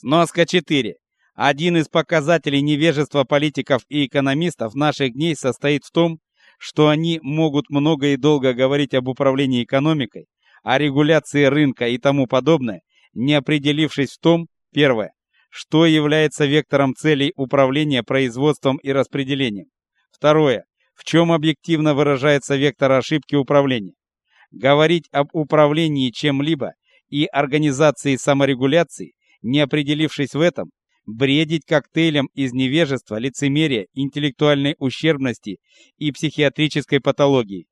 Сноска 4. Один из показателей невежества политиков и экономистов наших дней состоит в том, что они могут много и долго говорить об управлении экономикой, о регуляции рынка и тому подобное, не определившись в том, первое, что является вектором целей управления производством и распределением. Второе, в чем объективно выражается вектор ошибки управления. Говорить об управлении чем-либо и организации саморегуляции, не определившись в этом, бредить коктейлем из невежества, лицемерия, интеллектуальной ущербности и психиатрической патологии.